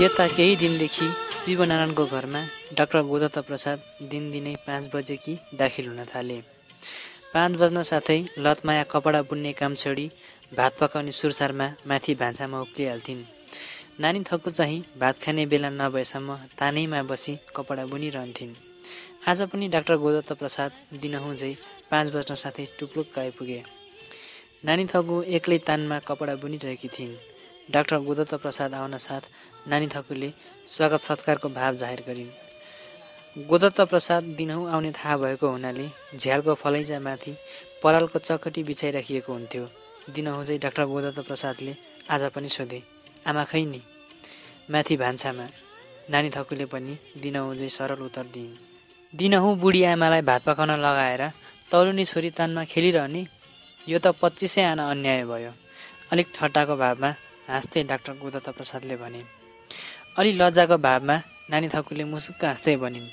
यता केही दिनदेखि शिवनारायणको घरमा डाक्टर गोदत्त प्रसाद दिनदिनै पाँच बजेकी दाखिल हुन थाले। पाँच बज्न साथै लतमाया कपडा बुन्ने काम छोडी भात पकाउने सुरसारमा माथि भान्सामा उक्लिहाल्थिन्। नानी थक्कु चाहिँ भात खाने बेला नभएसम्म तानैमा बसी कपडा बुनिरहन्थिन्। आज पनि डाक्टर गोदत्त प्रसाद दिनहुँ पाँच बज्न साथै टुप्लुक्क आइपुगे नानी थगु एक्लै तानमा कपडा बुनिरहेकी थिइन्। डाक्टर गोदत्त प्रसाद आउन साथ नानी थकुले स्वागत सत्कारको भाव जाहेर गरिन्। गोदत्त प्रसाद दिनहुँ आउने थाहा भएको हुनाले झ्यालको फलैजामाथि परालको चकटी बिछाइराखिएको हुन्थ्यो। दिनहुँ चाहिँ डाक्टर गोदत्त प्रसादले आज पनि सोधे आमा खै नि? माथि भान्सामा? नानी थकुले पनि दिनहुँ चाहिँ सरल उत्तर दिइन् दिनहुँ बुढी आमालाई भात पकाउन लगाएर तरुनी छोरी तानमा खेलिरहने? यो त पच्चिसै आना अन्याय भयो। अलिक ठट्टाको भावमा हाँस्दै डाक्टर गोदत्त प्रसादले भने अलि लज्जाको भावमा नानी थकुले मुसुक्क हाँस्दै भनिन्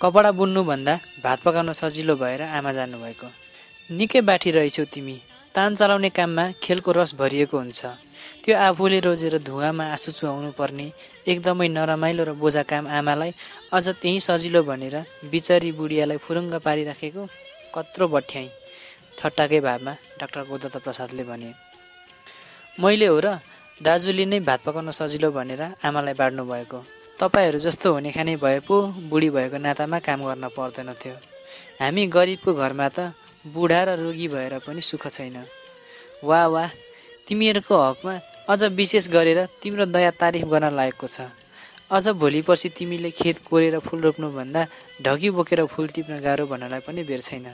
कपडा बुन्नुभन्दा भात पकाउन सजिलो भएर आमा जानुभएको। निकै बाठी रहेछौ तिमी तान चलाउने काममा खेलको रस भरिएको हुन्छ। त्यो आफूले रोजेर धुवामा आँसु चुहाउनु पर्ने एकदमै नरमाइलो र बोझा काम आमालाई अझ त्यही सजिलो भनेर बिचरी बुढियालाई फुरुङ्ग पारिराखेको कत्रो बठ्याई। ठट्टाकै भावमा डाक्टर गोदत्त प्रसादले भने मैले हो र दाजुले नै भात पकाउन सजिलो भनेर आमालाई बाँड्नु भएको। तपाईँहरू जस्तो हुने खाने भए पो बुढी भएको नातामा काम गर्न पर्दैन थियो। हामी गरिबको घरमा त बुढा र रोगी भएर पनि सुख छैन। वाह वाह तिमीहरूको हकमा अझ विशेष गरेर तिम्रो दया तारिफ गर्न लागेको छ। अझ भोलि पर्सि तिमीले खेत कोरेर फुल रोप्नुभन्दा ढगी बोकेर फुल टिप्न गाह्रो भन्नलाई पनि बेर छैन।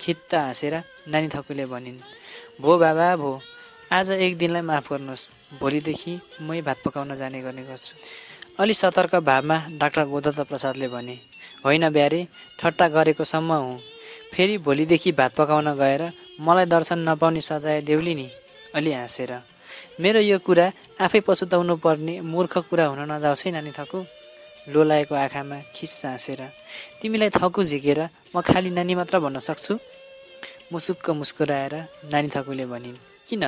खित्त हाँसेर नानी थकुले भनिन् भो बाबा भो आज एक दिनलाई माफ गर्नुहोस्। भोलिदेखि मै भात पकाउन जाने गर्ने गर्छु। अलि सतर्क भावमा डाक्टर गोदत्त प्रसादले भने होइन ब्यारे ठट्टा गरेको सम्म हुँ। फेरि भोलिदेखि भात पकाउन गएर मलाई दर्शन नपाउने सजाय देउली नि। अलि हाँसेर मेरो यो कुरा आफै पछुताउनु पर्ने मूर्ख कुरा हुन नजाओस् है नानी थकु। लोलाएको आँखामा खिस्सा हाँसेर तिमीलाई थकु झिकेर म खालि नानी मात्र भन्न सक्छु? मुसुक्क मुस्कुराएर नानी थकुले भनिन् किन?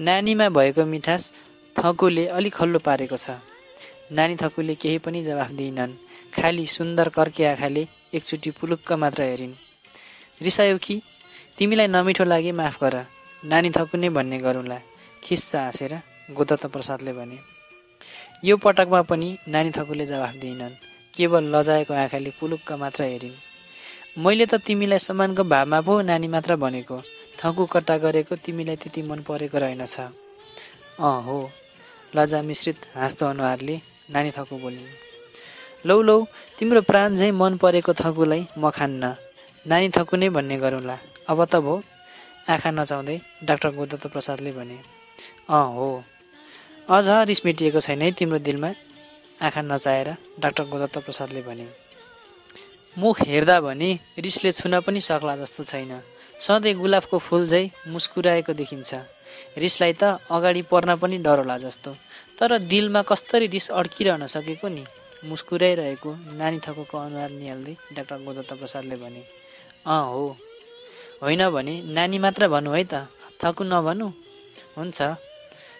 नानीमा भएको मिठास थकुले अलिक खल्लो पारेको छ। नानी थकुले केही पनि जवाफ दिइनन् खालि सुन्दर कर्के आँखाले एकचोटि पुलुक्क मात्र हेरिन्। रिसायो कि? तिमीलाई नमिठो लागे माफ गर। नानी थकु नै भन्ने गरौँला। खिस्सा हाँसेर गोदत्त प्रसादले भने यो पटकमा पनि नानी थकुले जवाफ दिइनन् केवल लजाएको आँखाले पुलुक्क मात्र हेरिन्। मैले त तिमीलाई सम्मानको भावमा पो नानी मात्र भनेको। थकु कट्टा गरेको तिमीलाई त्यति मन परेको रहेनछ। अँ हो। लजा मिश्रित हाँस्दो अनुहारले नानी थकु बोलिन् लौ लौ तिम्रो प्राण झैँ मन परेको थकुलाई म खान्न। नानी थकु नै भन्ने गरौँला। अब त भो आँखा नचाउँदै डाक्टर गोदत्त प्रसादले भने अँ हो। अझ रिस मेटिएको छैन है तिम्रो दिलमा? आँखा नचाएर डाक्टर गोदत्त प्रसादले भने मुख हेर्दा भने रिसले छुन पनि सक्ला जस्तो छैन। सधैँ गुलाबको फुल झै मुस्कुराएको देखिन्छ। रिसलाई त अगाडि पर्न पनि डर होला जस्तो। तर दिलमा कस्तरी रिस अड्किरहन सकेको नि। मुस्कुराइरहेको नानी थकोको अनुहार निहाल्दै डाक्टर गोदत्त प्रसादले भने अँ हो। होइन भने नानी मात्र भन्नु है त। थकु नभनु। हुन्छ।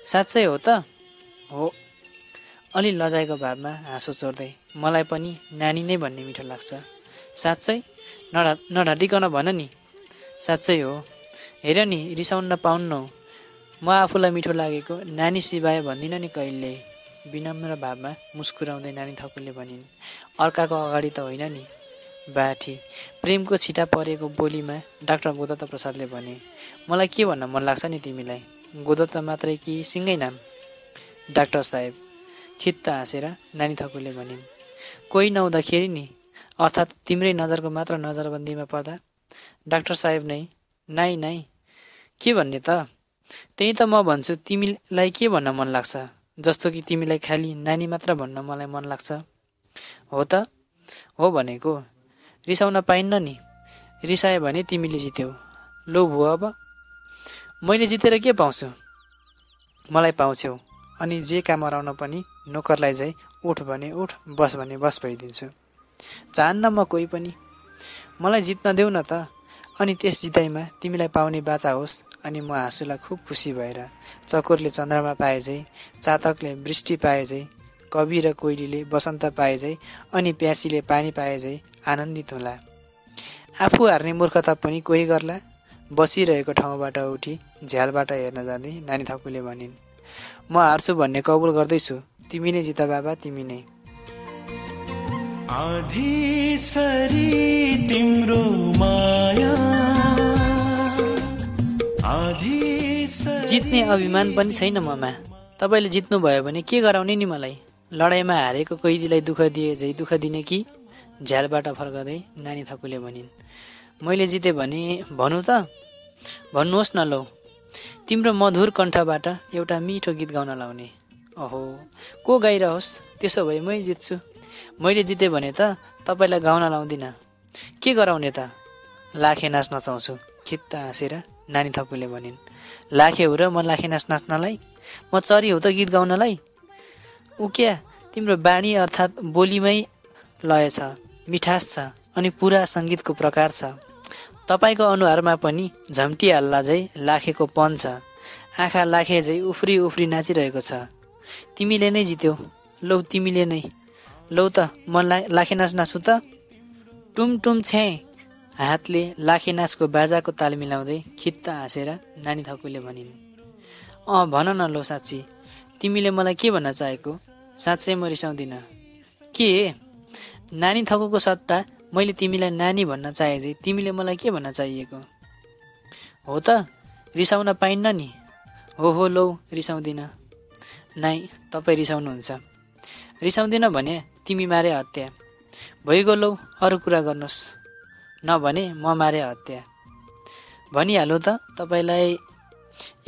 साँच्चै हो त? हो। अलि लजाएको भावमा हाँसो चोर्दै मलाई पनि नानी नै भन्ने मिठो लाग्छ। साँच्चै? नढा नढाटिकन भन नि। साँच्चै हो। हेर नि रिसाउन पाउन्न। म आफूलाई मिठो लागेको नानी सिवाय भन्दिनँ नि कहिले विनम्र भावमा मुस्कुराउँदै नानी थकुले भनिन् अर्काको अगाडि त होइन नि? बाठी प्रेमको छिटा परेको बोलीमा डाक्टर गोदत्त प्रसादले भने मलाई के भन्न मन लाग्छ नि तिमीलाई? गोदत्त मात्रै कि सिँगै नाम? डाक्टर साहेब खित्त हाँसेर नानी थकुले भनिन् कोही नहुँदाखेरि नि अर्थात् तिम्रै नजरको मात्र नजरबन्दीमा पर्दा डाक्टर साहेब नै। नाइ नाइ के भन्ने त? त्यही त म भन्छु तिमीलाई के भन्न मन लाग्छ? जस्तो कि तिमीलाई खालि नानी मात्र भन्न मलाई मन लाग्छ? हो त। हो भनेको। रिसाउन पाइन्न नि। रिसायो भने तिमीले जित्यौ। लो भो अब। मैले जितेर के पाउँछु? मलाई पाउँछौ। अनि जे काम हराउन पनि नोकरलाई चाहिँ उठ भने उठ बस भने बस भइदिन्छु। चाहन्न म कोही पनि। मलाई जित्न देऊ न त। अनि त्यस जिताइमा तिमीलाई पाउने बाचा होस् अनि म हाँसुलाई खुब खुसी भएर चकोरले चन्द्रमा पाए झै चातकले वृष्टि पाए झै कवि र कोइलीले बसन्त पाए झै अनि प्यासीले पानी पाए झै आनन्दित होला। आफू हार्ने मूर्खता पनि कोही गर्ला? बसिरहेको ठाउँबाट उठी झ्यालबाट हेर्न जाँदै नानी थकुले भनिन् म हार्छु भन्ने कबुल गर्दैछु। तिमी नै जित बाबा तिमी नै। तिम्रो माया जित्ने अभिमान पनि छैन ममा। तपाईँले जित्नुभयो भने के गराउने नि मलाई? लडाइँमा हारेको कैदीलाई दुःख दिए झै दुःख दिने कि? झ्यालबाट फर्काउँदै नानी थकुले भनिन् मैले जितेँ भने भनौँ त? भन्नुहोस् न लौ। तिम्रो मधुर कण्ठबाट एउटा मिठो गीत गाउन लाउने। अहो को गाइरहोस्? त्यसो भए मै जित्छु। मैले जितेँ भने त तपाईँलाई गाउन लाउँदिनँ। के गराउने त? लाखे नाच नचाउँछु खित्ता हाँसेर नानी थकुले भनिन्। लाखे हो र म लाखे नाच नाच्नलाई? म चरी हो त गीत गाउनलाई? ऊ क्या? तिम्रो बाणी अर्थात् बोलीमै लय छ मिठास छ अनि पुरा सङ्गीतको प्रकार छ। तपाईँको अनुहारमा पनि झम्टिहाल्ला झै लाखेको पन छ। आँखा लाखे झै उफ्री उफ्री नाचिरहेको छ। तिमीले नै जित्यौ। लौ तिमीले नै। लौ त म ला लाखे नाच नाच्छु त? टुम टुम छे हातले लाखे नाचको बाजाको ताल मिलाउँदै खित्ता हाँसेर नानी थकुले भनिन् अँ भन न लो साँच्ची तिमीले मलाई के भन्न चाहेको? साँच्चै म रिसाउँदिनँ। के? नानी थकुको सट्टा मैले तिमीलाई नानी भन्न चाहे चाहिँ तिमीले मलाई के भन्न चाहिएको? हो त रिसाउन पाइन्न नि। हो हो लौ रिसाउँदिन। नाइ तपाईँ रिसाउनुहुन्छ। रिसाउँदिन भने तिमी मारे हत्या। भइगयो लौ अरू कुरा गर्नुहोस् नभने म मारे हत्या। भनिहालौँ त तपाईँलाई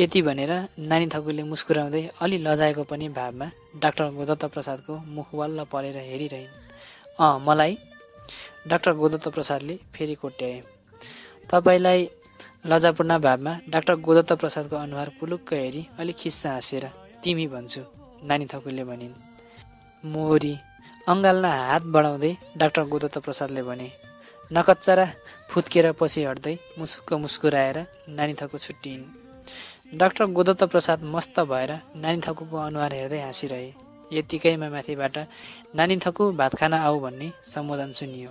यति भनेर नानी थकुले मुस्कुराउँदै अलि लजाएको पनि भावमा डाक्टर गोदत्त प्रसादको मुख वल्ल परेर हेरिरहन्। अँ मलाई? डाक्टर गोदत्त प्रसादले फेरि कोट्याए। तपाईँलाई लजापूर्ण भावमा डाक्टर गोदत्त प्रसादको अनुहार पुलुक्क हेरी अलिक खिस्सा हाँसेर तिमी भन्छु नानी थकुले भनिन्। मोरी अङ्गालमा हात बढाउँदै डाक्टर गोदत्त प्रसादले भने नकच्चरा फुत्केर पछि हट्दै मुसुक्क मुस्कुराएर नानी थकु छुट्टिन्। डाक्टर गोदत्त प्रसाद मस्त भएर नानी थकुको अनुहार हेर्दै हाँसिरहे। यतिकैमा माथिबाट नानी थकु भात खान आऊ भन्ने सम्बोधन सुनियो।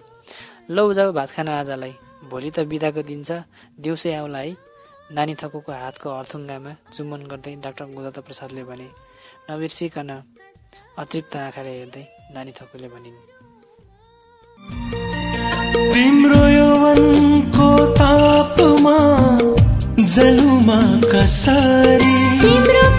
लौ जाऊ भात खान आजलाई। भोलि त बिदाको दिन छ। दिउँसै आउला है नानी थकुको हातको अर्थुङ्गामा चुम्बन गर्दै डाक्टर गोदत्त प्रसादले भने नबिर्सिकन अतृप्त आँखाले हेर्दै नानी थकुले भनिन्। तिम्रो यौवनको तापमा जलुमा कसरी। तिम्रो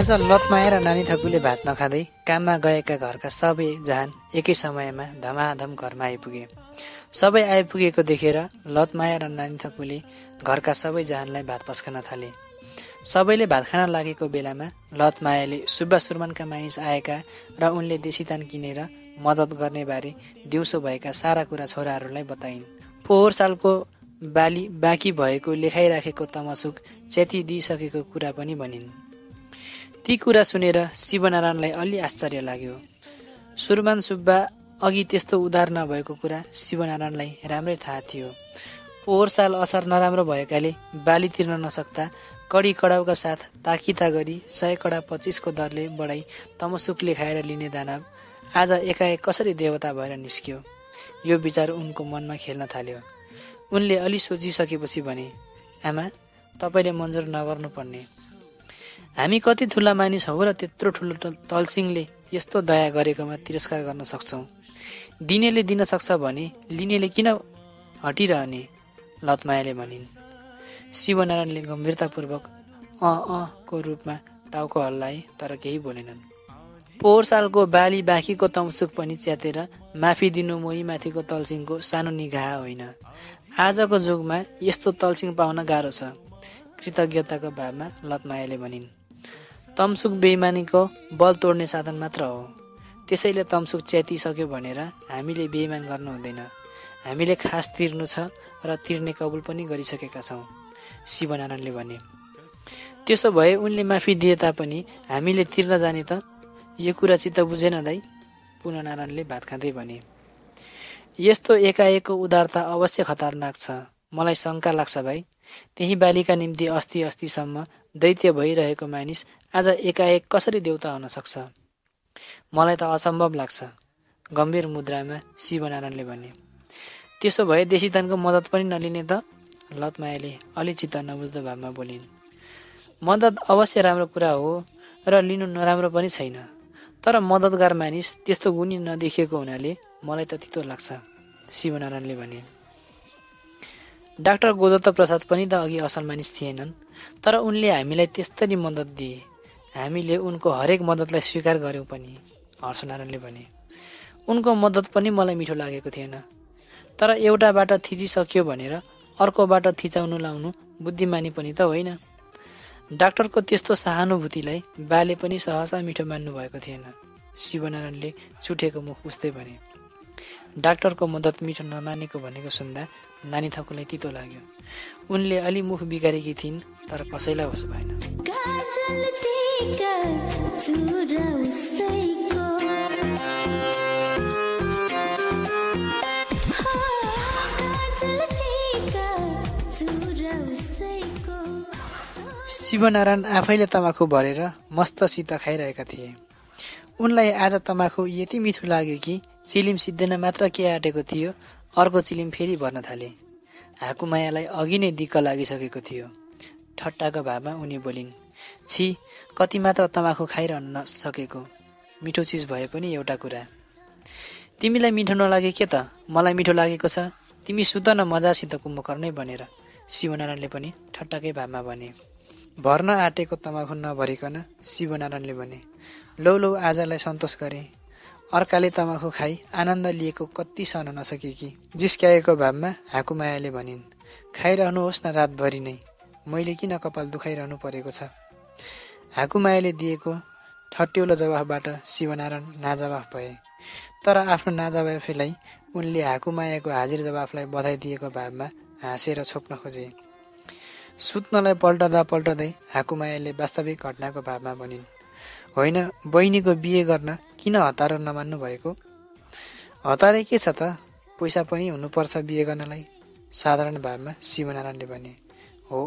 आज लतमाया र नानी थकुले भात नखाँदै काममा गएका घरका सबै जहान एकै समयमा धमाधम घरमा आइपुगे। सबै आइपुगेको देखेर लतमाया र नानी थकुले घरका सबै जहानलाई भात पस्कन थाले। सबैले भात खान लागेको बेलामा लतमायाले सुब्बा सुरमानका मानिस आएका र उनले देशीतान किनेर मद्दत गर्ने बारे दिउँसो भएका सारा कुरा छोराहरूलाई बताइन्। पोहोर सालको बाली बाँकी भएको लेखाइराखेको तमसुक च्याति दिइसकेको कुरा पनि भनिन्। ती कुरा सुनेर शिवनारायणलाई अलि आश्चर्य लाग्यो। सुरमान सुब्बा अघि त्यस्तो उदार नभएको कुरा शिवनारायणलाई राम्रै थाहा थियो। पोहोर साल असार नराम्रो भएकाले बाली तिर्न नसक्दा कडी कडाउका साथ ताकिता गरी सय कडा पच्चिसको दरले बढाई तमसुकले खाएर लिने दानव आज एकाएक कसरी देवता भएर निस्क्यो? यो विचार उनको मनमा खेल्न थाल्यो। उनले अलि सोचिसकेपछि भने आमा तपाईँले मन्जुर नगर्नुपर्ने। हामी कति ठुला मानिस हौ र त्यत्रो ठुलो तलसिङले यस्तो दया गरेकोमा तिरस्कार गर्न सक्छौँ। दिनेले दिन सक्छ भने लिनेले किन हटिरहने? लतमायाले भनिन्। शिवनारायणले गम्भीरतापूर्वक अँ अँको रूपमा टाउको हल्लाए तर केही बोलेनन्। पोहोर सालको बाली बाँकीको तमसुक पनि च्यातेर माफी दिनु मोही माथिको तलसिङको सानो निगाह होइन। आजको जुगमा यस्तो तलसिङ पाउन गाह्रो छ। कृतज्ञताको भावमा लतमायाले भनिन् तमसुक बेइमानीको बल तोड्ने साधन मात्र हो। त्यसैले तमसुक च्यातिसक्यो भनेर हामीले बेइमान गर्नु हुँदैन। हामीले खास तिर्नु छ र तिर्ने कबुल पनि गरिसकेका छौँ। शिवनारायणले भने त्यसो भए उनले माफी दिए तापनि हामीले तिर्न जाने त? यो कुरा चित्त बुझेन दाई पुननारायणले भात खाँदै भने यस्तो एकाएकको उदारता अवश्य खतरनाक छ। मलाई शङ्का लाग्छ भाइ त्यही बालीका निम्ति अस्ति अस्तिसम्म दैत्य भइरहेको मानिस आज एकाएक कसरी देउता हुन सक्छ? मलाई त असम्भव लाग्छ। गम्भीर मुद्रामा शिवनारायणले भने त्यसो भए देशीदानको मद्दत पनि नलिने त? लतमायाले अलि चित्त नबुझ्दो भावमा बोलिन् मद्दत अवश्य राम्रो कुरा हो र लिनु नराम्रो पनि छैन तर मद्दतगार मानिस त्यस्तो गुणी नदेखिएको हुनाले मलाई त तितो लाग्छ शिवनारायणले भने डाक्टर गोदत्त प्रसाद पनि त अघि असल मानिस थिएनन् तर उनले हामीलाई त्यस्तरी मद्दत दिए। हामीले उनको हरेक मद्दतलाई स्वीकार गऱ्यौँ पनि हर्षनारायणले भने। उनको मद्दत पनि मलाई मिठो लागेको थिएन तर एउटाबाट थिचिसक्यो भनेर अर्कोबाट थिचाउनु लाउनु बुद्धिमानी पनि त होइन। डाक्टरको त्यस्तो सहानुभूतिलाई बाले पनि सहसा मिठो मान्नु भएको थिएन। शिवनारायणले चुठेको मुख उस्तै भने डाक्टरको मद्दत मिठो नमानेको भनेको सुन्दा नानी थकुलाई तितो लाग्यो। उनले अलि मुख बिगारेकी थिइन् तर कसैलाई होस् भएन। शिवनारायण आफैले तमाखु भरेर मस्तसित खाइरहेका थिए। उनलाई आज तमाखु यति मिठो लाग्यो कि चिलिम सिद्धिन मात्र के आँटेको थियो अर्को चिलिम फेरि भर्न थाले। हाकुमायालाई अघि नै दिक्क लागिसकेको थियो। ठट्टाको भावमा उनी बोलिन् छि कति मात्र तमाखु खाइरहन सकेको मिठो चिज भए पनि एउटा कुरा। तिमीलाई मिठो नलागे के त? मलाई मिठो लागेको छ। तिमी सुत न मजासित कुम्भकर्णै भनेर। शिवनारायणले पनि ठट्टाकै भावमा भने। भर्न आँटेको तमाखु नभरिकन शिवनारायणले भने लौ लौ आजलाई सन्तोष गरे। अर्काले तमाखु खाई आनन्द लिएको कति सहन नसके कि? जिस्क्याएको भावमा हाकुमायाले भनिन् खाइरहनुहोस् न रातभरि नै। मैले किन कपाल दुखाइरहनु परेको छ? हाकुमायाले दिएको ठट्यौलो जवाफबाट शिवनारायण नाजवाफ भए। तर आफ्नो नाजवाफीलाई उनले हाकुमायाको हाजिर जवाफलाई बधाई दिएको भावमा हाँसेर छोप्न खोजे। सुत्नलाई पल्टदा पल्टदै हाकुमायाले वास्तविक घटनाको भावमा भनिन् होइन बहिनीको बिहे गर्न किन हतार नमान्नु भएको हतारै के छ त? पैसा पनि हुनुपर्छ बिहे गर्नलाई। साधारण भावमा शिवनारायणले भने हो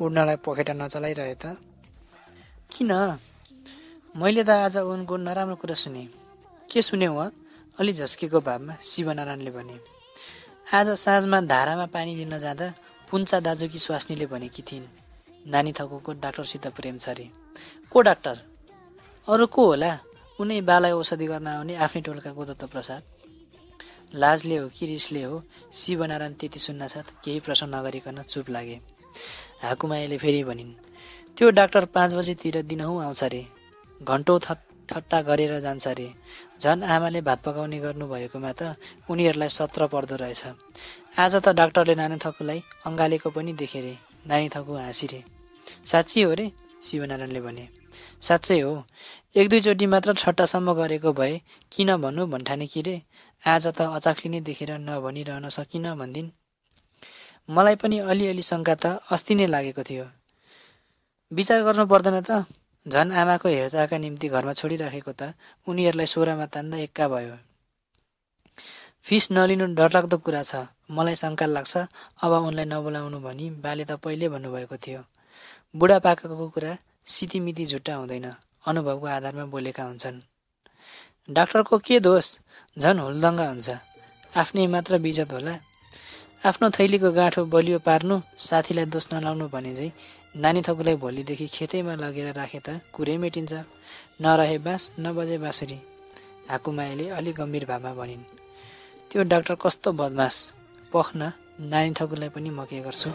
उड्नलाई पखेटा नचलाइरहे त। किन? मैले त आज उनको नराम्रो कुरा सुने। के सुने उहाँ अलि झस्केको भावमा शिवनारायणले भने आज साँझमा धारामा पानी लिन जाँदा पुन्चा दाजुकी स्वास्नीले भनेकी थिइन् नानी थकुको डाक्टरसित प्रेम छ अरे को डाक्टर? अरू को होला? उनै बालाई औषधि गर्न आउने आफ्नै टोलका गोदत्त प्रसाद। लाजले हो कि रिसले हो शिवनारायण त्यति सुन्नासाथ केही प्रश्न नगरिकन चुप लागे। हाकुमायाले फेरि भनिन् त्यो डाक्टर पाँच बजीतिर दिनहुँ आउँछ अरे घन्टौँ ठट्टा गरेर जान्छ अरे झन् आमाले भात पकाउने गर्नुभएकोमा त उनीहरूलाई सत्र पर्दो रहेछ। आज त डाक्टरले नानी थकुलाई अँगालेको पनि देखे रे नानी थकु हाँसिरे। साँच्ची हो रे शिवनारायणले भने। साँच्चै हो। एक दुईचोटि मात्र ठट्टासम्म गरेको भए किन भन्नु भन्ठाने कि रे? आज त अचाक्ली नै देखेर नभनिरहन सकिन भनिदिन्। मलाई पनि अलिअलि शङ्का त अस्ति नै लागेको थियो। विचार गर्नु पर्दैन त। झन् आमाको हेरचाहका निम्ति घरमा छोडिराखेको त उनीहरूलाई सोह्रमा तान्दा एक्का भयो। फिस नलिनु डरलाग्दो कुरा छ। मलाई शङ्का लाग्छ अब उनलाई नबोलाउनु भनी बाले त पहिले भन्नुभएको थियो। बुढापाकाको कुरा सितिमिति झुट्टा हुँदैन अनुभवको आधारमा बोलेका हुन्छन्। डाक्टरको के दोष? झन् हुलदङ्गा हुन्छ। आफ्नै मात्र बिजत होला। आफ्नो थैलीको गाँठो बलियो पार्नु साथीलाई दोष नलाउनु भने चाहिँ नानी थकुलाई भोलिदेखि खेतैमा लगेर राखे त कुरै मेटिन्छ। नरहे बाँस नबजे बाँसुरी। हाकुमायाले अलिक गम्भीर भावमा भनिन् त्यो डाक्टर कस्तो बदमास? पख्न नानी थकुलाई पनि म के गर्छु?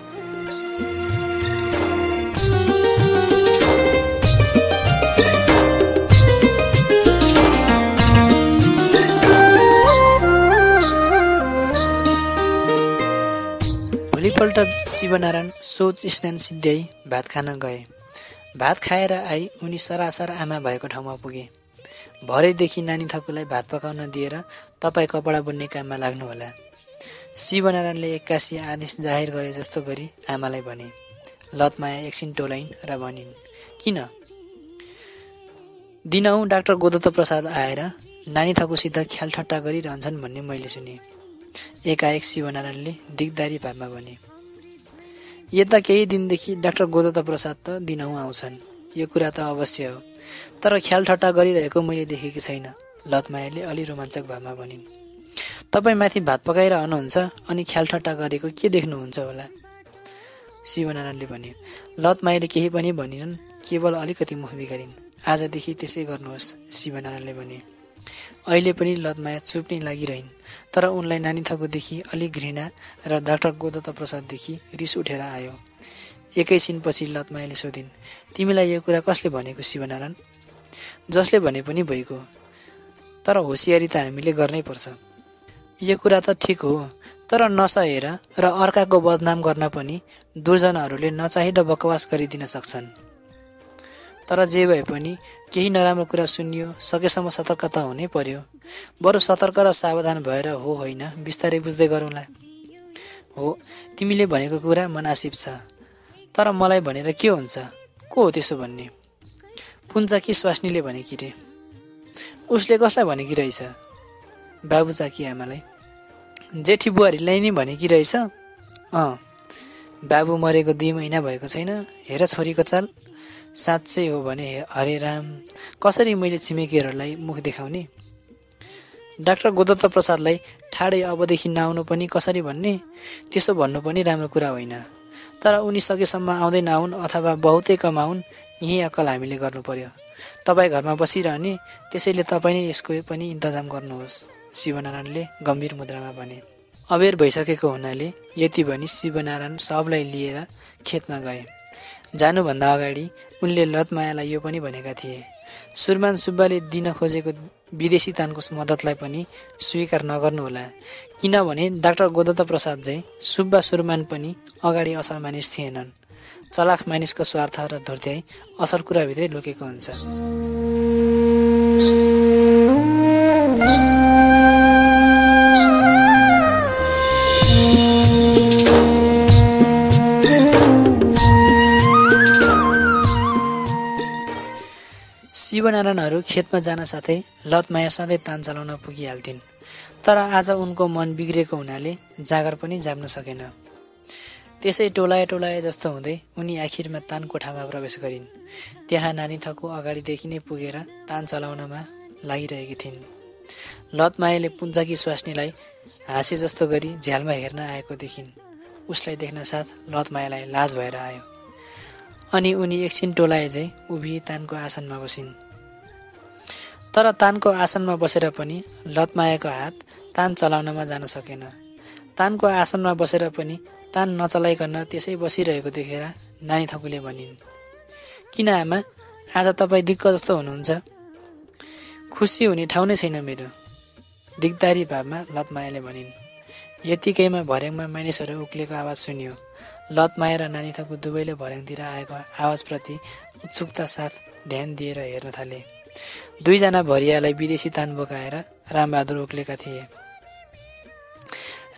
भोलिपल्ट शिवनारायण शोच स्नान सिद्ध्याई भात खान गए। भात खाएर आई उनी सरासर आमा भएको ठाउँमा पुगे। भरेदेखि नानी थकुलाई भात पकाउन दिएर तपाईँ कपडा बुन्ने काममा लाग्नुहोला। शिवनारायणले एक्कासी आदेश जाहेर गरे जस्तो गरी आमालाई भने लतमाया एकछिन टोलाइन् र भनिन् किन? दिनहुँ डाक्टर गोदत्त प्रसाद आएर नानी थकुसित ख्याल ठट्टा गरिरहन्छन् भन्ने मैले सुने। एकाएक शिवनारायणले दिगदारी भावमा भने यता केही दिनदेखि डाक्टर गोदत्त प्रसाद त दिनहुँ आउँछन् यो कुरा त अवश्य हो। तर ख्याल ठट्टा गरिरहेको मैले देखेकी छैन। लतमायाले अलि रोमाञ्चक भावमा भनिन् तपाईँ माथि भात पकाइरहनुहुन्छ अनि ख्याल ठट्टा गरेको के देख्नुहुन्छ होला? शिवनारायणले भने लतमायाले केही पनि भनिनन् केवल अलिकति मुख बिगारिन् आजदेखि त्यसै गर्नुहोस्। शिवनारायणले भने अहिले पनि लतमाया चुप नै लागिरहन् तर उनलाई नानी थकोदेखि अलिक घृणा र डाक्टर गोदत्त प्रसाददेखि रिस उठेर आयो। एकैछिनपछि लतमायाले सोधिन् तिमीलाई यो कुरा कसले भनेको शिवनारायण? जसले भने पनि भइगयो तर होसियारी त हामीले गर्नै पर्छ। यो कुरा त ठिक हो तर नसहेर र अर्काको बदनाम गर्न पनि दुर्जनहरूले नचाहिँदो बकवास गरिदिन सक्छन्। तर जे भए पनि केही नराम्रो कुरा सुनियो सकेसम्म सतर्कता हुनै पर्यो। बरु सतर्क र सावधान भएर हो होइन बिस्तारै बुझ्दै गरौँला। हो तिमीले भनेको कुरा मनासिब छ। तर मलाई भनेर के हुन्छ? को हो त्यसो भन्ने? पुन्चाकी स्वास्नीले भनेकी रे? उसले कसलाई भनेकी रहेछ? बाबु चाकी आमालाई। जेठी बुहारीलाई नै भनेकी रहेछ? अँ। बाबु मरेको दुई महिना भएको छैन। हेर छोरीको चाल। साँच्चै हो भने हरे राम। कसरी मैले छिमेकीहरूलाई मुख देखाउने? डाक्टर गोदत्त प्रसादलाई ठाडै अबदेखि नआउनु पनि कसरी भन्ने? त्यसो भन्नु पनि राम्रो कुरा होइन। तर उनी सकेसम्म आउँदै नआउन् अथवा बहुतै कमाउन् यही अक्कल हामीले गर्नु पर्यो तपाईँ घरमा बसिरहने त्यसैले तपाईँ नै यसको पनि इन्तजाम गर्नुहोस् शिवनारायणले गम्भीर मुद्रामा भने। अबेर भइसकेको हुनाले यति भनी शिवनारायण सबलाई लिएर खेतमा गए। जानुभन्दा अगाडि उनले लतमायालाई यो पनि भनेका थिए सुरमान सुब्बाले दिन खोजेको विदेशी तानको मद्दतलाई पनि स्वीकार नगर्नुहोला। किनभने डाक्टर गोदत्त प्रसाद चाहिँ सुब्बा सुरमान पनि अगाडि असल मानिस थिएनन्। चलाख मानिसको स्वार्थ र धुर्त्याइ असल कुराभित्रै लुकेको हुन्छ। शिवनारायणहरू खेतमा जान साथै लतमाया सधैँ तान चलाउन पुगिहाल्थिन्। तर आज उनको मन बिग्रेको हुनाले जागर पनि जाप्न सकेन। त्यसै टोलाए टोलाए जस्तो हुँदै उनी आखिरमा तान कोठामा प्रवेश गरिन्। त्यहाँ नानी थको अगाडिदेखि नै पुगेर तान चलाउनमा लागिरहेकी थिइन्। लतमायाले पुन्जाकी स्वास्नीलाई हाँसे जस्तो गरी झ्यालमा हेर्न आएको देखिन्। उसलाई देख्न साथ लतमायालाई लाज भएर आयो। अनि उनी एकछिन टोलाए चाहिँ उभि तानको आसनमा बसिन्। तर तानको आसनमा बसेर पनि लतमायाको हात तान चलाउनमा जान सकेन। तानको आसनमा बसेर पनि तान नचलाइकन त्यसै बसिरहेको देखेर नानी थकुले भनिन् किन आमा आज तपाईँ दिक्क जस्तो हुनुहुन्छ। खुसी हुने ठाउँ नै छैन मेरो दिगदारी भावमा लतमायाले भनिन्। यतिकैमा भर्याङमा मानिसहरू उक्लेको आवाज सुनियो। लतमाया र नानी थकु दुवैले भर्याङतिर आएको आवाजप्रति उत्सुकता साथ ध्यान दिएर हेर्न थाले। दुईजना भरियालाई विदेशी तान बोकाएर रामबहादुर उक्लेका थिए।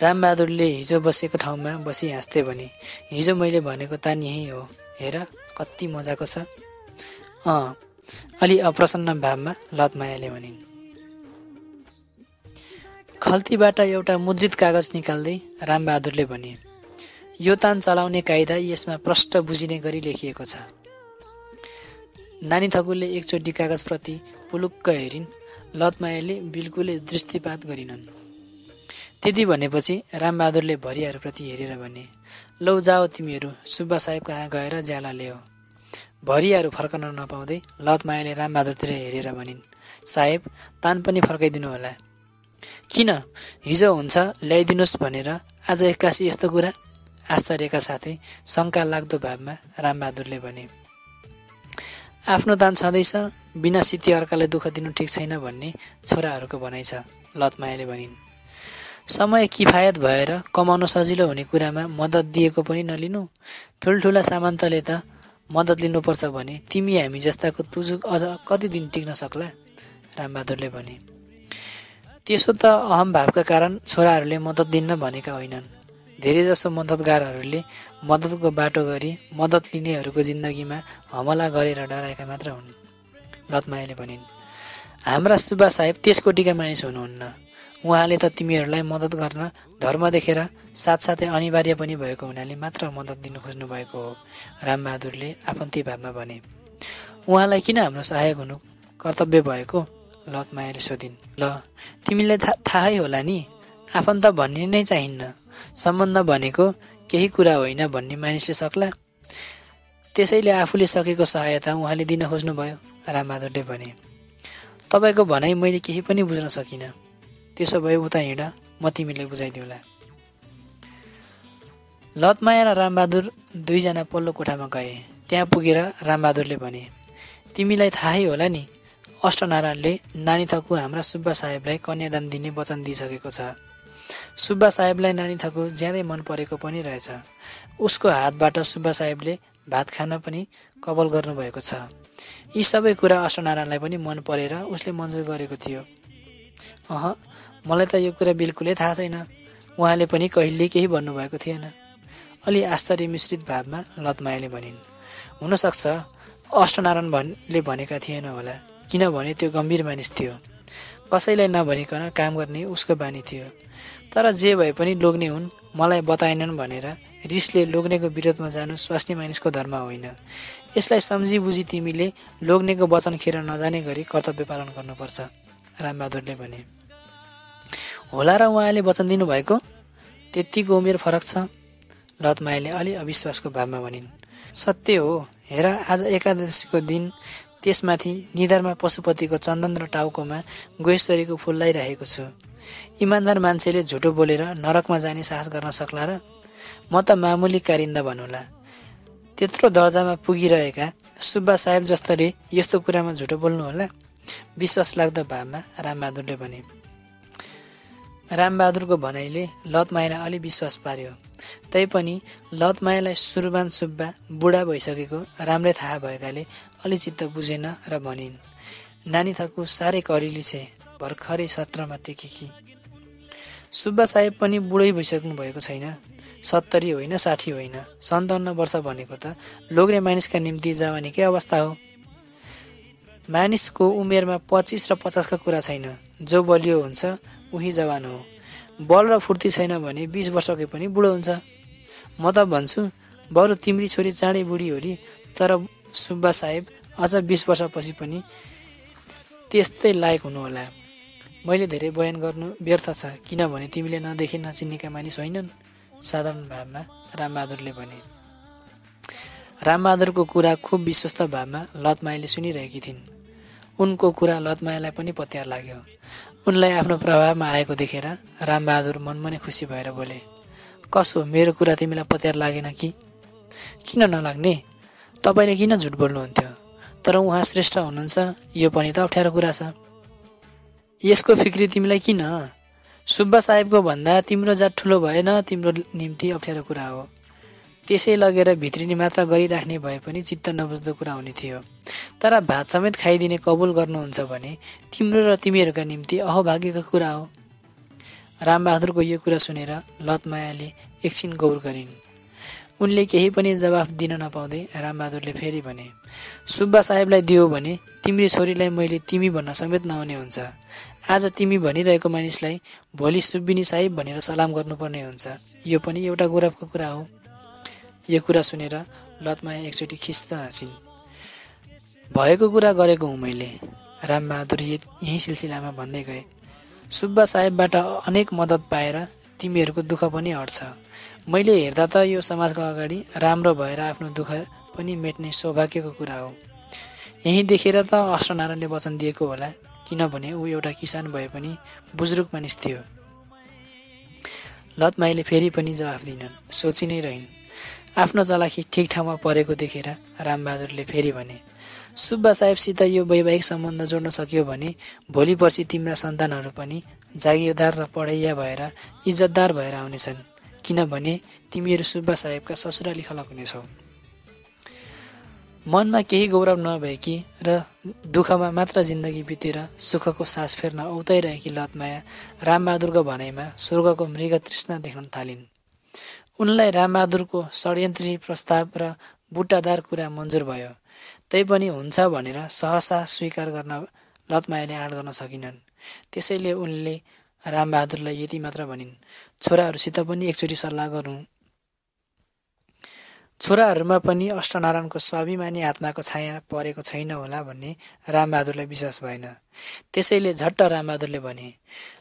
रामबहादुरले हिजो बसेको ठाउँमा बसी हाँस्थे भने हिजो मैले भनेको तान यही हो हेर कति मजाको छ। अँ अलि अप्रसन्न भावमा लतमायाले भनिन्। खल्तीबाट एउटा मुद्रित कागज निकाल्दै रामबहादुरले भने यो तान चलाउने कायदा यसमा प्रष्ट बुझिने गरी लेखिएको छ। नानी थकुलले एकचोटि कागजप्रति पुलुक्क हेरिन् लतमायाले बिल्कुलै दृष्टिपात गरिनन्। त्यति भनेपछि रामबहादुरले भरियाहरूप्रति हेरेर भने लौ जाओ तिमीहरू सुब्बा साहेब कहाँ गएर ज्याला ल्याऊ भरियाहरू फर्कन नपाउँदै लतमायाले रामबहादुरतिर हेरेर भनिन् साहेब तान पनि फर्काइदिनु होला। किन हिजो हुन्छ? ल्याइदिनुहोस् भनेर आज एक्कासी यस्तो कुरा। आश्चर्यका साथै शङ्का लाग्दो भावमा रामबहादुरले भने आफ्नो दान छँदैछ बिना सिति अर्कालाई दुःख दिनु ठिक छैन भन्ने छोराहरूको भनाइ छ लतमायाले भनिन्। समय किफायत भएर कमाउन सजिलो हुने कुरामा मद्दत दिएको पनि नलिनु। ठुल्ठुला सामन्तले त मद्दत लिनुपर्छ भने तिमी हामी जस्ताको तुजुक अझ कति दिन टिक्न सक्ला? रामबहादुरले भने त्यसो त अहम भावका कारण छोराहरूले मद्दत दिन्न भनेका होइनन्। धेरैजसो मद्दतगारहरूले मद्दतको बाटो गरी मद्दत लिनेहरूको जिन्दगीमा हमला गरेर डराएका मात्र हुन् लतमायाले भनिन्। हाम्रा सुब्बा साहेब त्यस कोटीका मानिस हुनुहुन्न। उहाँले त तिमीहरूलाई मद्दत गर्न धर्म देखेर साथसाथै अनिवार्य पनि भएको हुनाले मात्र मद्दत दिन खोज्नु भएको हो रामबहादुरले आफन्ती भावमा भने। उहाँलाई किन हाम्रो सहायक हुनु कर्तव्य भएको? लतमायाले सोधिन् ल तिमीलाई था थाहै होला नि? आफन्त भन्ने नै चाहिन्न। सम्बन्ध भनेको केही कुरा होइन भन्ने मानिसले सक्ला? त्यसैले आफूले सकेको सहायता उहाँले दिन खोज्नुभयो रामबहादुरले भने। तपाईँको भनाइ मैले केही पनि बुझ्न सकिनँ। त्यसो भए उता हिँड म तिमीलाई बुझाइदिउँला। लतमाया र रामबहादुर दुईजना पल्लो कोठामा गए। त्यहाँ पुगेर रामबहादुरले भने तिमीलाई थाहै होला नि? अष्टनारायणले नानी थकु हाम्रा सुब्बा साहेबलाई कन्यादान दिने वचन दिइसकेको छ। सुब्बा साहेबलाई नानी थकु ज्यादै मन परेको पनि रहेछ। उसको हातबाट सुब्बा साहेबले भात खान पनि कबल गर्नुभएको छ। यी सबै कुरा अष्टनारायणलाई पनि मन परेर उसले मन्जुर गरेको थियो। अह मलाई त यो कुरा बिल्कुलै थाहा छैन। उहाँले पनि कहिले केही भन्नुभएको थिएन। अलि आश्चर्य मिश्रित भावमा लतमायाले भनिन् हुनसक्छ। अष्टनारायण भन्ने भनेका थिएन होला। किनभने त्यो गम्भीर मानिस थियो। कसैलाई नभनिकन काम गर्ने उसको बानी थियो। तर जे भए पनि लोग्ने हुन् मलाई बताएनन् भनेर रिसले लोग्नेको विरोधमा जानु स्वास्नी मानिसको धर्म होइन। यसलाई सम्झी बुझी तिमीले लोग्नेको वचन खेर नजाने गरी कर्तव्य पालन गर्नुपर्छ रामबहादुरले भने। होला र उहाँले वचन दिनुभएको? त्यत्तिको उमेर फरक छ लतमायाले अलि अविश्वासको भावमा भनिन्। सत्य हो हेर आज एकादशीको दिन त्यसमाथि निधारमा पशुपतिको चन्दन र टाउकोमा गोहेश्वरीको फुल लगाइरहेको छु। इमान्दार मान्छेले झुटो बोलेर नरकमा जाने साहस गर्न सक्ला र म त मामुली कारिन्दा भन्नुला। त्यत्रो दर्जामा पुगिरहेका सुब्बा साहेब जस्तोले यस्तो कुरामा झुटो बोल्नु होला विश्वास लाग्दो भावमा रामबहादुरले भने रामबहादुरको भनाइले लतमायालाई अलि विश्वास पार्यो। तैपनि लतमायालाई सुरबान सुब्बा बुढा भइसकेको राम्रै थाहा भएकाले अलि चित्त बुझेन र भनिन् नानी थकु साह्रै करिली छे भर्खरै सत्रमा टेकेकी। सुब्बा साहेब पनि बुढै भइसक्नु भएको छैन। सत्तरी होइन साठी होइन सन्ताउन्न वर्ष भनेको त लोग्ने मानिसका निम्ति जवानीकै अवस्था हो। मानिसको उमेरमा पच्चिस र पचासका कुरा छैन। जो बलियो हुन्छ उही जवान हो। बल र फुर्ती छैन भने बिस वर्षकै पनि बुढो हुन्छ। म त भन्छु बरु तिम्री छोरी चाँडै बुढी होली तर सुब्बा साहेब अझ बिस वर्षपछि पनि त्यस्तै लायक हुनुहोला। मैले धेरै बयान गर्नु व्यर्थ छ किनभने तिमीले नदेखे नचिन्नेका मानिस होइनन् साधारण भावमा रामबहादुरले भने। रामबहादुरको कुरा खुब विश्वस्त भावमा लतमायाले सुनिरहेकी थिइन्। उनको कुरा लतमायालाई पनि पत्यार लाग्यो। उनलाई आफ्नो प्रभावमा आएको देखेर रामबहादुर मनमा नै खुसी भएर बोले कसो मेरो कुरा तिमीलाई पत्यार लागेन कि? किन नलाग्ने? तपाईँले किन झुट बोल्नुहुन्थ्यो? तर उहाँ श्रेष्ठ हुनुहुन्छ यो पनि त अप्ठ्यारो कुरा छ। यसको फिक्री तिमीलाई किन? सुब्बा साहेबको भन्दा तिम्रो जात ठुलो भएन तिम्रो निम्ति अप्ठ्यारो कुरा हो। त्यसै लगेर भित्रिने मात्र गरिराख्ने भए पनि चित्त नबुझ्दो कुरा हुने थियो। तर भात समेत खाइदिने कबुल गर्नुहुन्छ भने तिम्रो र तिमीहरूका निम्ति अहभाग्यको कुरा हो। रामबहादुरको यो कुरा सुनेर लतमायाले एकछिन गौर गरिन्। उनले केही पनि जवाफ दिन नपाउँदै रामबहादुरले फेरि भने सुब्बा साहेबलाई दियो भने तिम्री छोरीलाई मैले तिमी भन्न समेत नहुने हुन्छ। आज तिमी भनिरहेको मानिसलाई भोलि सुब्बिनी साहेब भनेर सलाम गर्नुपर्ने हुन्छ। यो पनि एउटा गौरवको कुरा हो। यो कुरा सुनेर लतमाया एकचोटि खिस्स हाँसिन्। भएको कुरा गरेको हुँ मैले। रामबहादुर यही सिलसिलामा भन्दै गए सुब्बा साहेबबाट अनेक मद्दत पाएर तिमीहरूको दुःख पनि हट्छ। मैले हेर्दा त यो समाजको अगाडि राम्रो भएर आफ्नो दुःख पनि मेट्ने सौभाग्यको कुरा हो। यहीँ देखेर त अष्टनारायणले वचन दिएको होला किनभने ऊ एउटा किसान भए पनि बुजुर्ग मानिस थियो। लतमाईले फेरि पनि जवाफ दिनन् सोची नै रहिन्। आफ्नो चलाखी ठिक ठाउँमा परेको देखेर रामबहादुरले फेरि भने सुब्बा साहेबसित यो वैवाहिक सम्बन्ध जोड्न सकियो भने भोलि पर्सि तिम्रा सन्तानहरू पनि जागिरदार र पढैया भएर इज्जतदार भएर आउनेछन्। किनभने तिमीहरू सुब्बा साहेबका ससुराली खलक हुनेछौ। मनमा केही गौरव नभएकी र दुःखमा मात्र जिन्दगी बितेर सुखको सास फेर्न औताइरहेकी लतमाया रामबहादुरको भनाइमा स्वर्गको मृग तृष्णा देख्न थालिन्। उनलाई रामबहादुरको षड्यन्त्री प्रस्ताव र बुट्टादार कुरा मन्जुर भयो। तैपनि हुन्छ भनेर सहसा स्वीकार गर्न लतमायाले आँट गर्न सकिनन्। त्यसैले उनले रामबहादुरलाई यति मात्र भनिन् छोराहरूसित पनि एकचोटि सल्लाह गरौँ। छोराहरूमा पनि अष्टनारायणको स्वाभिमानी आत्माको छाया परेको छैन होला भन्ने रामबहादुरलाई विश्वास भएन। त्यसैले झट्ट रामबहादुरले भने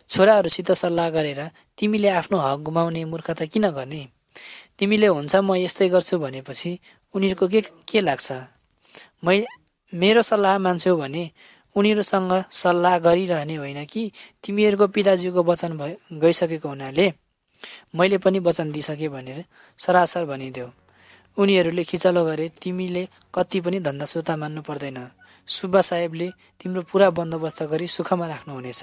छोराहरूसित सल्लाह गरेर तिमीले आफ्नो हक गुमाउने मूर्खता किन गर्ने? तिमीले हुन्छ म यस्तै गर्छु भनेपछि उनीहरूको के के लाग्छ? मै मेरो सल्लाह मान्छौ भने उनीहरूसँग सल्लाह गरिरहने होइन कि तिमीहरूको पिताजीको वचन भए गइसकेको हुनाले मैले पनि वचन दिइसकेँ भनेर सरासर भनिदेऊ। उनीहरूले खिचलो गरे तिमीले कति पनि धन्दा सुता मान्नु पर्दैन। सुब्बा साहेबले तिम्रो पुरा बन्दोबस्त गरी सुखमा राख्नुहुनेछ।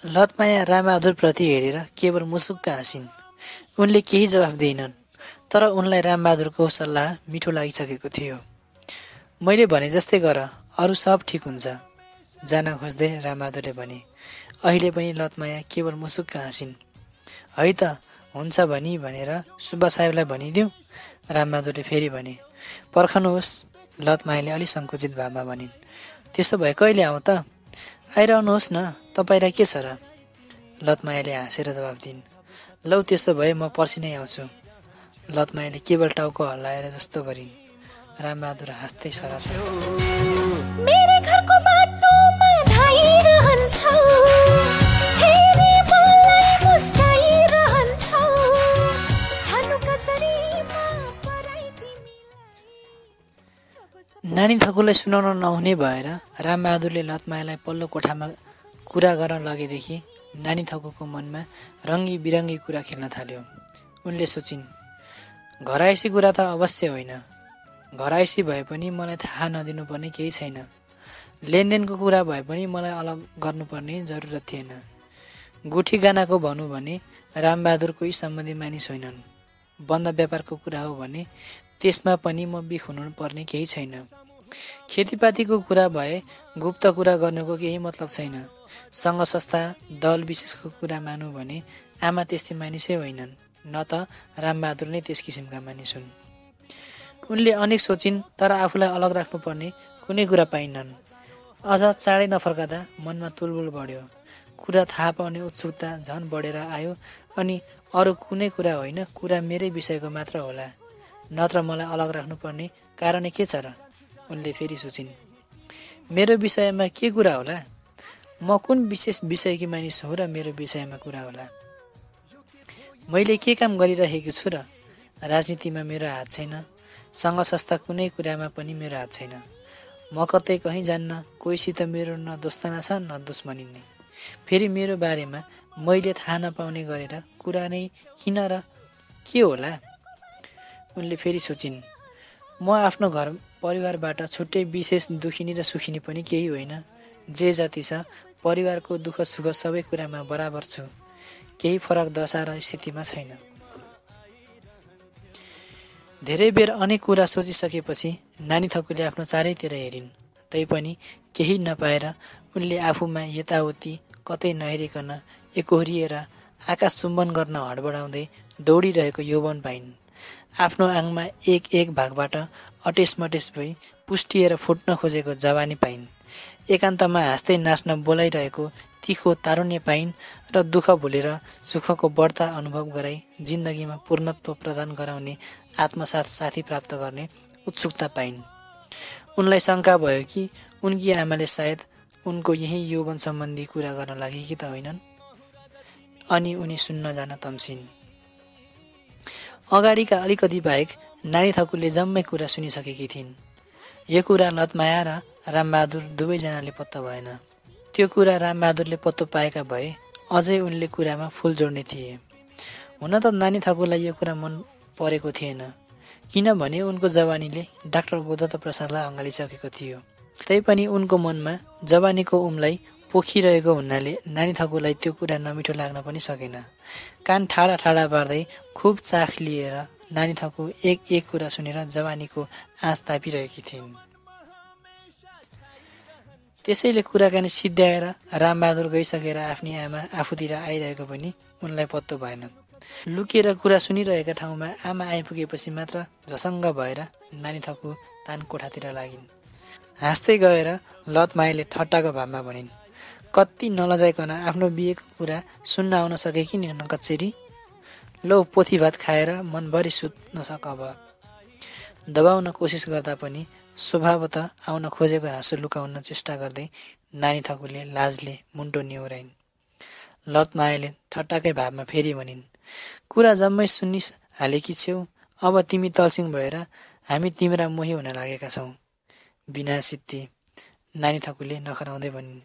लतमाया रामबहादुरप्रति हेरेर केवल मुसुक्क हाँसिन्। उनले केही जवाफ दिएनन्। तर उनलाई रामबहादुरको सल्लाह मिठो लागिसकेको थियो। मैले भने जस्तै गर अरू सब ठिक हुन्छ जान खोज्दै रामबहादुरले भने अहिले पनि लतमाया केवल मुसुक्क हाँसिन् है त हुन्छ भनी भनेर सुब्बा साहेबलाई भनिदिउँ रामबहादुरले फेरि भने पर्खनुहोस् लतमायाले अलि सङ्कुचित भावमा भनिन्। त्यसो भए कहिले आउँ त? आइरहनुहोस् न तपाईँलाई के छ र लतमायाले हाँसेर जवाब दिन् लौ त्यसो भए म पर्सि नै आउँछु। लतमायाले केवल टाउको हल्लाएर जस्तो गरिन्। रामबहादुर हाँस्दै सरास नानी थकुलाई सुनाउन नहुने भएर रामबहादुरले लतमायालाई पल्लो कोठामा कुरा गर्न लगेदेखि नानी थकुको मनमा रङ्गी बिरङ्गी कुरा खेल्न थाल्यो। उनले सोचिन् घराइसी कुरा त अवश्य होइन। घराइसी भए पनि मलाई थाहा नदिनुपर्ने केही छैन। लेनदेनको कुरा भए पनि मलाई अलग गर्नुपर्ने जरुरत थिएन। गुठी गानाको भनौँ भने रामबहादुर कोही सम्बन्धी मानिस होइनन्। बन्द व्यापारको कुरा हो भने त्यसमा पनि म बिख हुनु पर्ने केही छैन। खेतीपातीको कुरा भए गुप्त कुरा गर्नुको केही मतलब छैन। सङ्घ संस्था दल विशेषको कुरा मानौँ भने आमा त्यस्तै मानिसै होइनन्। न त रामबहादुर नै त्यस किसिमका मानिस हुन्। उनले अनेक सोचिन् तर आफूलाई अलग राख्नुपर्ने कुनै कुरा पाइनन्। अझ चाँडै नफर्काँदा मनमा तुलबुल बढ्यो। कुरा थाहा पाउने उत्सुकता झन् बढेर आयो अनि अरू कुनै कुरा होइन कुरा मेरै विषयको मात्र होला। नत्र मलाई अलग राख्नुपर्ने कारण के छ र? उनले फेरि सोचिन्। मेरो विषयमा के कुरा होला? म कुन विशेष विषयकी मानिस हुँ र मेरो विषयमा कुरा होला? मैले के काम गरिरहेको छु र? राजनीतिमा मेरो हात छैन। सङ्घ संस्था कुनै कुरामा पनि मेरो हात छैन। म कतै कहीँ जान्न कोहीसित मेरो न दोस्तना छ न दुश्मनी नै फेरि मेरो बारेमा मैले थाहा नपाउने गरेर कुरा नै किन र? के होला? उनले फेरि सोचिन्। म आफ्नो घर परिवारबाट छुट्टै विशेष दुखिनी र सुखिनी पनि केही होइन। जे जति छ परिवारको दुःख सुख सबै कुरामा बराबर छु। केही फरक दशा र स्थितिमा छैन। धेरै बेर अनेक कुरा सोचिसकेपछि नानी थकुले आफ्नो चारैतिर हेरिन् तैपनि केही नपाएर उनले आफूमा यताउति कतै नहेरिकन एकहोरिएर आकाश चुम्बन गर्न हडबडाउँदै दौडिरहेको यौवन पाइन्। आफ्नो आङमा एक एक भागबाट अटेस मटेस भई पुष्टिएर फुट्न खोजेको जवानी पाइन्। एकान्तमा हाँस्दै नाच्न बोलाइरहेको तिखो तारुण्य पाइन् र दुःख भुलेर सुखको बढ्ता अनुभव गराई जिन्दगीमा पूर्णत्व प्रदान गराउने आत्मसाथ साथी प्राप्त गर्ने उत्सुकता पाइन्। उनलाई शङ्का भयो कि उनकी आमाले सायद उनको यही यौवन सम्बन्धी कुरा गर्न लागि कि त होइनन्। अनि उनी सुन्न जान तम्सिन्। अगाडिका अलिकति बाहेक नानी थकुले जम्मै कुरा सुनिसकेकी थिइन्। यो कुरा लतमाया र रामबहादुर दुवैजनाले पत्ता भएन। त्यो कुरा रामबहादुरले पत्तो पाएका भए अझै उनले कुरामा फुल जोड्ने थिए। हुन त नानी थकुलाई यो कुरा मन परेको थिएन किनभने उनको जवानीले डाक्टर गोदत्त प्रसादलाई अँगालिसकेको थियो। तैपनि उनको मनमा जवानीको उमलाई पोखिरहेको हुनाले नानी थकुलाई त्यो कुरा नमिठो लाग्न पनि सकेन। कान ठाडा ठाडा पार्दै खुब चाख लिएर नानी थकु एक एक कुरा सुनेर जवानीको आँस तापिरहेकी थिइन्। त्यसैले कुराकानी सिद्ध्याएर रामबहादुर गइसकेर आफ्नी आमा आफूतिर आइरहेको पनि उनलाई पत्तो भएन। लुकेर कुरा सुनिरहेका ठाउँमा आमा आइपुगेपछि मात्र झसङ्ग भएर नानी थकु तान कोठातिर लागिन्। हाँस्दै गएर लतमाईले ठट्टाको भावमा भनिन् कति नलजाइकन आफ्नो बिहेको कुरा सुन्न आउन सके कि नि कचेरी लो पोथी भात खाएर मनभरि सुत्न सक अब। दबाउन कोसिस गर्दा पनि स्वभावतः आउन खोजेको हाँसो लुकाउन चेष्टा गर्दै नानी थकुले लाजले मुन्टो निहुराइन्। लतमायाले ठट्टाकै भावमा फेरि भनिन् कुरा जम्मै सुन्नि हालेकी छेउ? अब तिमी तल्सिङ भएर हामी तिम्रा मोही हुन लागेका छौँ। बिना सिद्धि नानी थकुले नखराउँदै भनिन्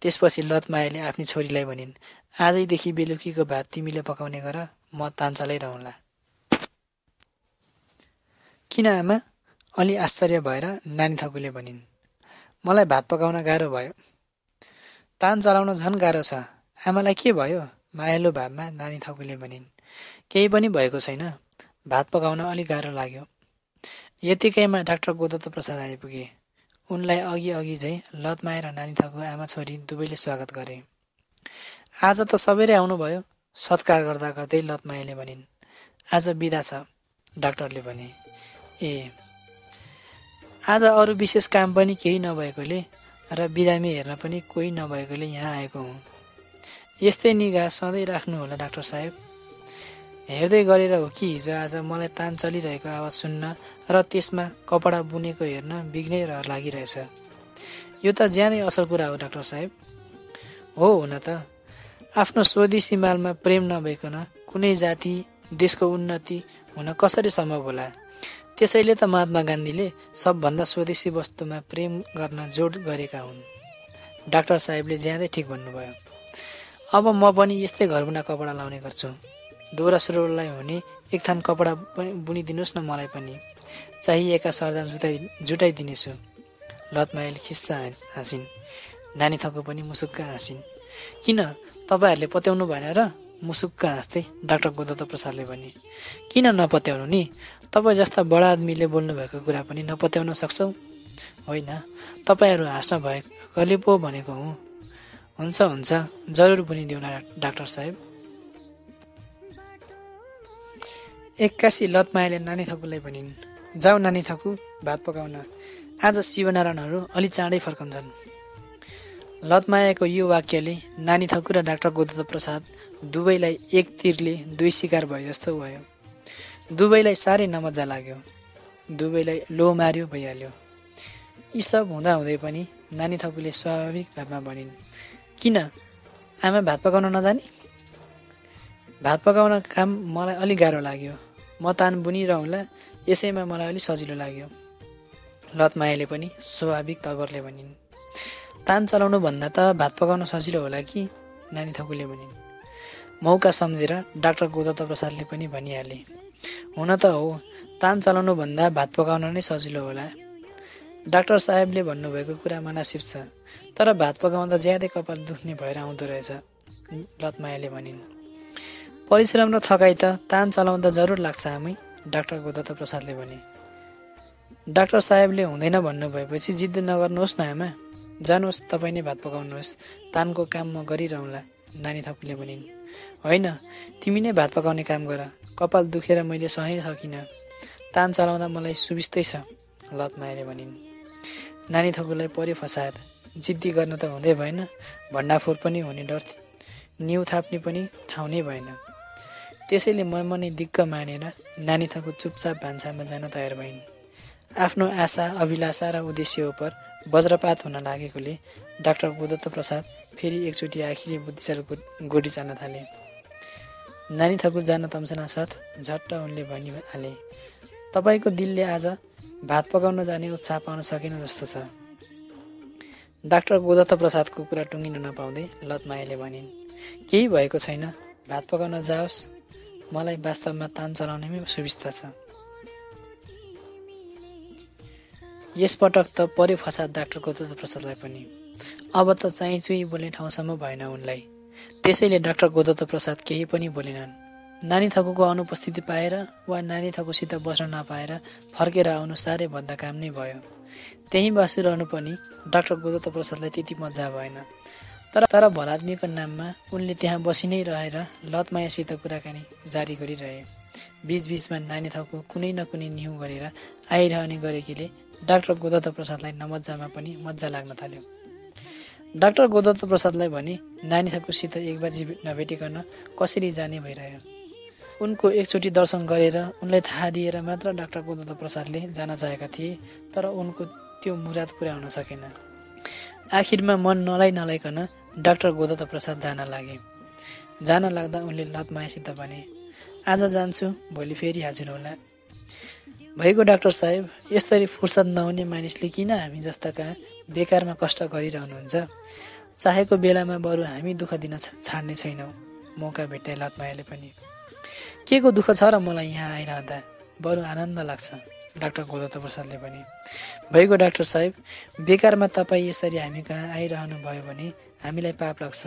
त्यसपछि लतमायाले आफ्नी छोरीलाई भनिन् आजैदेखि बेलुकीको भात तिमीले पकाउने गर म तान चलाइरहँला किन आमा? अलि आश्चर्य भएर नानी थकुले भनिन् मलाई भात पकाउन गाह्रो भयो। तान चलाउन झन् गाह्रो छ। आमालाई के भयो? मायालु भावमा नानी थकुले भनिन् केही पनि भएको छैन। भात पकाउन अलिक गाह्रो लाग्यो। यतिकैमा डाक्टर गोदत्त प्रसाद आइपुगे। उनलाई अघि अघि झै लतमाया र नानी थको आमा छोरी दुवैले स्वागत गरे। आज त सबैले आउनुभयो। सत्कार गर्दा गर्दै लतमायाले भनिन् आज बिदा छ। डाक्टरले भने ए आज अरू विशेष काम पनि केही नभएकोले र बिरामी हेर्न पनि कोही नभएकोले यहाँ आएको हुँ। यस्तै निगा सधैँ राख्नु होला डाक्टर साहेब। हेर्दै गरेर हो कि हिजो आज मलाई तान चलिरहेको आवाज सुन्न र त्यसमा कपडा बुनेको हेर्न बिग्नै लागिरहेछ। यो त ज्यादै असल कुरा हो डाक्टर साहेब। हो हुन त। आफ्नो स्वदेशी मालमा प्रेम नभइकन कुनै जाति देशको उन्नति हुन कसरी सम्भव होला? त्यसैले त महात्मा गान्धीले सबभन्दा स्वदेशी वस्तुमा प्रेम गर्न जोड गरेका हुन्। डाक्टर साहेबले ज्यादै ठिक भन्नुभयो। अब म पनि यस्तै घरबुना कपडा लाउने गर्छु। डोरा सुरुवाललाई हुने एक थान कपडा पनि बुनिदिनुहोस् न मलाई पनि। चाहिएका सरजाम जुटाइ जुटाइदिनेछु। लतमायाले खिस्सा हाँसिन्। नानी थको पनि मुसुक्क हाँसिन्। किन? तपाईँहरूले पत्याउनु भएन र? मुसुक्क हाँस्दै डाक्टर गोदत्त प्रसादले भने किन नपत्याउनु नि? तपाईँ जस्ता बडा आदमीले बोल्नुभएको कुरा पनि नपत्याउन सक्छौ? होइन तपाईँहरू हाँस्न भएकोले पो भनेको हुँ। हुन्छ हुन्छ जरुर बुनिदिउँला डाक्टर साहेब। एक्कासी लतमायाले नानी थकुलाई भनिन् जाऊ नानी थकु भात पकाउन। आज शिवनारायणहरू अलि चाँडै फर्कन्छन्। लतमायाको यो वाक्यले नानी थकु र डाक्टर गोदत्त प्रसाद दुवैलाई एक तिरले दुई शिकार भयो जस्तो भयो। दुवैलाई साह्रै नमजा लाग्यो। दुवैलाई लो मार्यो भइहाल्यो यी सब हुँदाहुँदै पनि नानी थकुले स्वाभाविक भावमा भनिन् किन? आमा भात पकाउन नजाने? भात पकाउन काम मलाई अलिक गाह्रो लाग्यो। म तान बुनिरहँला यसैमा मलाई अलिक सजिलो लाग्यो। लतमायाले पनि स्वाभाविक तवरले भनिन्। तान चलाउनु भन्दा त भात पकाउन सजिलो होला कि? नानी थकुले भनिन्। मौका सम्झेर डाक्टर गोदत्त प्रसादले पनि भनिहाले हुन त हो तान चलाउनु भन्दा भात पकाउन नै सजिलो होला डाक्टर साहेबले भन्नुभएको कुरा मनासिब छ तर भात पकाउँदा ज्यादै कपाल दुख्ने भएर आउँदो रहेछ लतमायाले भनिन्। परिश्रम र थकाइ त तान चलाउँदा जरुर लाग्छ आमै डाक्टर गोदत्त प्रसादले भने डाक्टर साहेबले हुँदैन भन्नुभएपछि जिद्द नगर्नुहोस् न आमा। जानुहोस् तपाईँ नै भात पकाउनुहोस्। तानको काम म गरिरहँला नानी थकुले भनिन्। होइन तिमी नै भात पकाउने काम गर कपाल दुखेर मैले सही सकिनँ। तान चलाउँदा मलाई सुविस्तै छ लतमायाले भनिन्। नानी थकुलाई पर्यो फसाद जिद्दी गर्न त हुँदै भएन भण्डाफोर पनि हुने डर निउ थाप्ने पनि ठाउँ नै भएन। त्यसैले मनमनै दिक्क मानेर नानी थको चुपचाप भान्सामा जान तयार भइन्। आफ्नो आशा अभिलाषा र उद्देश्य उप वज्रपात हुन लागेकोले डाक्टर गोदत्त प्रसाद फेरि एकचोटि आखिरी बुद्धिचाल गोडी चाल्न थाले। नानी थकु जान तम्सना साथ झट्ट उनले भनिहाले तपाईँको दिलले आज भात पकाउन जाने उत्साह पाउन सकेन जस्तो छ डाक्टर गोदत्त प्रसादको कुरा टुङ्गिन नपाउँदै लतमायाले भनिन् केही भएको छैन भात पकाउन जाओस्। मलाई वास्तवमा तान चलाउनेमै सुविस्ता छ। यसपटक त पर्यो फसाद डाक्टर गोदत्त प्रसादलाई पनि। अब त चाहिँ चुई बोल्ने ठाउँसम्म भएन उनलाई। त्यसैले डाक्टर गोदत्त प्रसाद केही पनि बोलेनन्। नानी थकुको अनुपस्थिति पाएर वा नानी थकुसित बस्न नपाएर फर्केर आउनु साह्रै भन्दा काम नै भयो। त्यहीँ बसिरहनु पनि डाक्टर गोदत्त प्रसादलाई त्यति मजा भएन। तर तर भलाद्मीको नाममा उनले त्यहाँ बसि नै रहेर लतमायासित कुराकानी जारी गरिरहे। बिचबिचमा नानी थको कुनै न कुनै निहु गरेर आइरहने गरेकीले डाक्टर गोदत्त प्रसादलाई नमजामा पनि मजा लाग्न थाल्यो। डाक्टर गोदत्त प्रसादलाई भने नानीहरूसित एक बाजी नभेटिकन कसरी जाने भइरह्यो? उनको एकचोटि दर्शन गरेर उनलाई थाहा दिएर मात्र डाक्टर गोदत्त प्रसादले जान चाहेका थिए तर उनको त्यो मुराद पुरा हुन सकेन। आखिरमा मन नलाइ नलाइकन डाक्टर गोदत्त प्रसाद जान लागे। जान लाग्दा उनले लतमायासित भने आज जान्छु भोलि फेरि हाजिर होला। भएको डाक्टर साहेब यसरी फुर्सद नहुने मानिसले किन हामी जस्ता कहाँ बेकारमा कष्ट गरिरहनुहुन्छ? चाहेको बेलामा बरु हामी दुःख दिन छाड्ने छैनौँ। मौका भेट्टाए लतमायाले पनि के को दुःख छ र मलाई यहाँ आइरहँदा? बरु आनन्द लाग्छ। डाक्टर गोदत्त प्रसादले पनि भएको डाक्टर साहेब बेकारमा तपाईँ यसरी हामी कहाँ आइरहनु भयो भने हामीलाई पाप लाग्छ।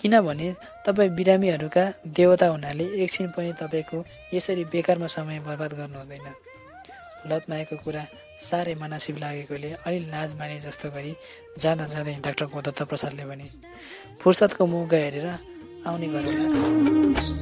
किनभने तपाईँ बिरामीहरूका देवता हुनाले एकछिन पनि तपाईँको यसरी बेकारमा समय बर्बाद गर्नु हुँदैन लतमाएको कुरा साह्रै मनासिब लागेकोले अलि लाज माने जस्तो गरी जाँदा जाँदै डाक्टर गोदत्त प्रसादले भने फुर्सदको मौका हेरेर आउने गरौँला